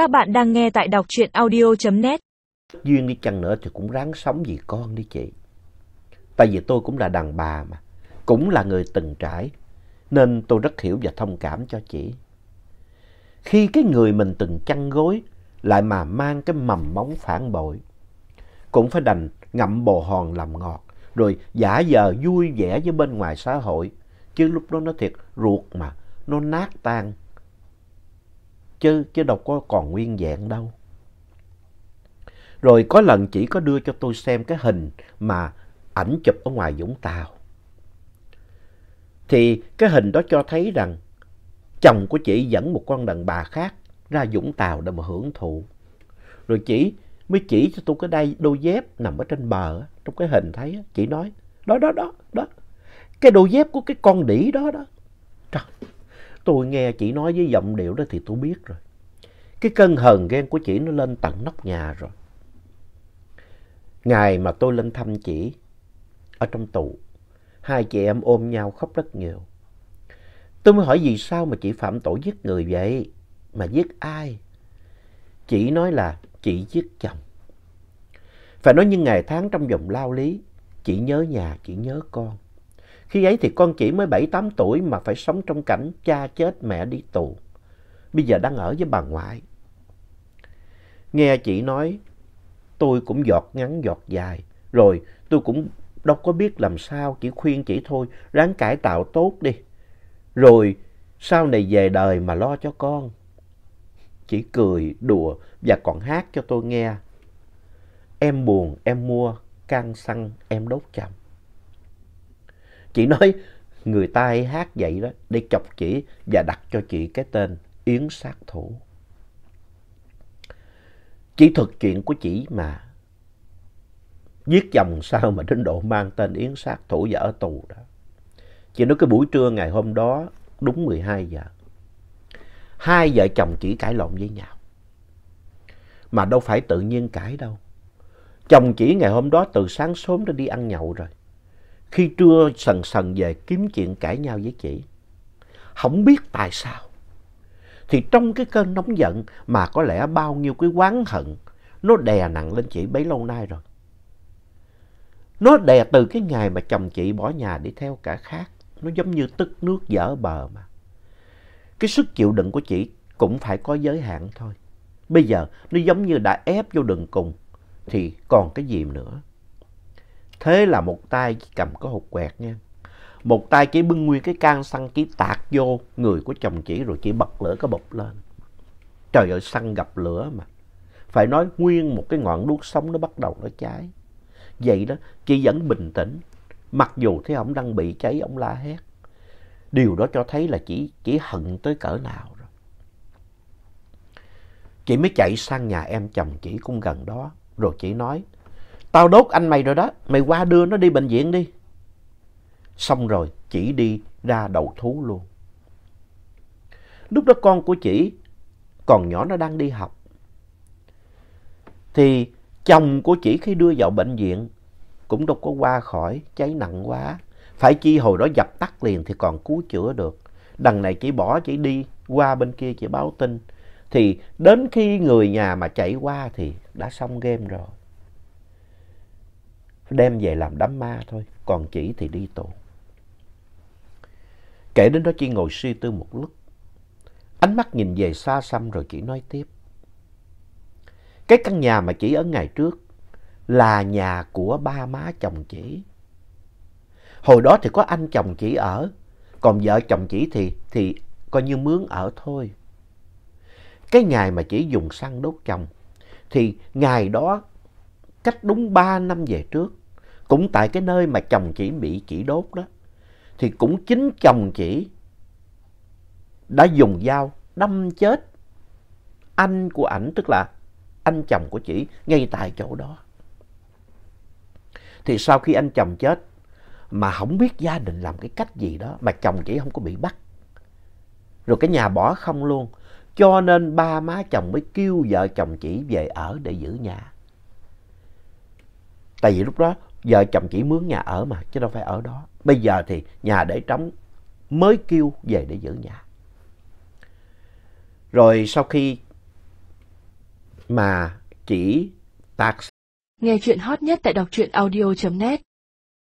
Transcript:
Các bạn đang nghe tại đọc truyện audio.net. Duyên đi chăng nữa thì cũng ráng sống vì con đi chị. Tại vì tôi cũng là đàn bà mà, cũng là người từng trải, nên tôi rất hiểu và thông cảm cho chị. Khi cái người mình từng chăn gối lại mà mang cái mầm móng phản bội, cũng phải đành ngậm bồ hòn làm ngọt, rồi giả giờ vui vẻ với bên ngoài xã hội. Chứ lúc đó nó thiệt ruột mà, nó nát tan. Chứ, chứ đâu có còn nguyên vẹn đâu. Rồi có lần chỉ có đưa cho tôi xem cái hình mà ảnh chụp ở ngoài Vũng Tàu. Thì cái hình đó cho thấy rằng chồng của chị dẫn một con đàn bà khác ra Vũng Tàu để mà hưởng thụ. Rồi chị mới chỉ cho tôi cái đây đôi dép nằm ở trên bờ, trong cái hình thấy, chị nói, đó, đó, đó, đó, cái đôi dép của cái con đỉ đó đó. Trời, tôi nghe chị nói với giọng điệu đó thì tôi biết rồi. Cái cơn hờn ghen của chị nó lên tận nóc nhà rồi. Ngày mà tôi lên thăm chị ở trong tù, hai chị em ôm nhau khóc rất nhiều. Tôi mới hỏi vì sao mà chị phạm tội giết người vậy? Mà giết ai? Chị nói là chị giết chồng. Phải nói những ngày tháng trong vòng lao lý, chị nhớ nhà, chị nhớ con. Khi ấy thì con chỉ mới 7-8 tuổi mà phải sống trong cảnh cha chết mẹ đi tù. Bây giờ đang ở với bà ngoại. Nghe chị nói, tôi cũng giọt ngắn giọt dài. Rồi tôi cũng đâu có biết làm sao, chỉ khuyên chị thôi, ráng cải tạo tốt đi. Rồi sau này về đời mà lo cho con. Chỉ cười, đùa và còn hát cho tôi nghe. Em buồn, em mua, can xăng, em đốt chậm. Chị nói, người ta hay hát vậy đó, để chọc chị và đặt cho chị cái tên Yến sát thủ. Chỉ thực chuyện của chị mà giết chồng sao mà đến độ mang tên Yến sát thủ và ở tù đó. Chị nói, cái buổi trưa ngày hôm đó, đúng 12 giờ. Hai vợ chồng chỉ cãi lộn với nhau. Mà đâu phải tự nhiên cãi đâu. Chồng chỉ ngày hôm đó từ sáng sớm đã đi ăn nhậu rồi. Khi trưa sần sần về kiếm chuyện cãi nhau với chị. Không biết tại sao. Thì trong cái cơn nóng giận mà có lẽ bao nhiêu cái oán hận, nó đè nặng lên chị bấy lâu nay rồi. Nó đè từ cái ngày mà chồng chị bỏ nhà đi theo cả khác. Nó giống như tức nước dở bờ mà. Cái sức chịu đựng của chị cũng phải có giới hạn thôi. Bây giờ nó giống như đã ép vô đường cùng, thì còn cái gì nữa. Thế là một tay chỉ cầm có hộp quẹt nha. Một tay chỉ bưng nguyên cái can xăng chỉ tạt vô người của chồng chỉ rồi chỉ bật lửa cái bụp lên. Trời ơi xăng gặp lửa mà. Phải nói nguyên một cái ngọn đuốc sống nó bắt đầu nó cháy. Vậy đó, chị vẫn bình tĩnh. Mặc dù thấy ông đang bị cháy, ông la hét. Điều đó cho thấy là chị chỉ hận tới cỡ nào rồi. Chị mới chạy sang nhà em chồng chị cũng gần đó. Rồi chị nói, tao đốt anh mày rồi đó, mày qua đưa nó đi bệnh viện đi. Xong rồi, chỉ đi ra đầu thú luôn. Lúc đó con của chị còn nhỏ nó đang đi học. Thì chồng của chị khi đưa vào bệnh viện cũng đâu có qua khỏi, cháy nặng quá. Phải chi hồi đó dập tắt liền thì còn cứu chữa được. Đằng này chỉ bỏ chỉ đi qua bên kia chỉ báo tin. Thì đến khi người nhà mà chạy qua thì đã xong game rồi. Đem về làm đám ma thôi, còn chỉ thì đi tù. Kể đến đó chị ngồi suy tư một lúc. Ánh mắt nhìn về xa xăm rồi chị nói tiếp. Cái căn nhà mà chị ở ngày trước là nhà của ba má chồng chị. Hồi đó thì có anh chồng chị ở, còn vợ chồng chị thì, thì coi như mướn ở thôi. Cái ngày mà chị dùng xăng đốt chồng, thì ngày đó cách đúng ba năm về trước, cũng tại cái nơi mà chồng chị bị chị đốt đó, thì cũng chính chồng chị đã dùng dao đâm chết anh của ảnh, tức là anh chồng của chị ngay tại chỗ đó. Thì sau khi anh chồng chết mà không biết gia đình làm cái cách gì đó mà chồng chị không có bị bắt. Rồi cái nhà bỏ không luôn. Cho nên ba má chồng mới kêu vợ chồng chị về ở để giữ nhà. Tại vì lúc đó, vợ chồng chỉ mướn nhà ở mà, chứ đâu phải ở đó. Bây giờ thì nhà để trống mới kêu về để giữ nhà. Rồi sau khi mà chỉ tạc Nghe chuyện hot nhất tại đọc truyện audio.net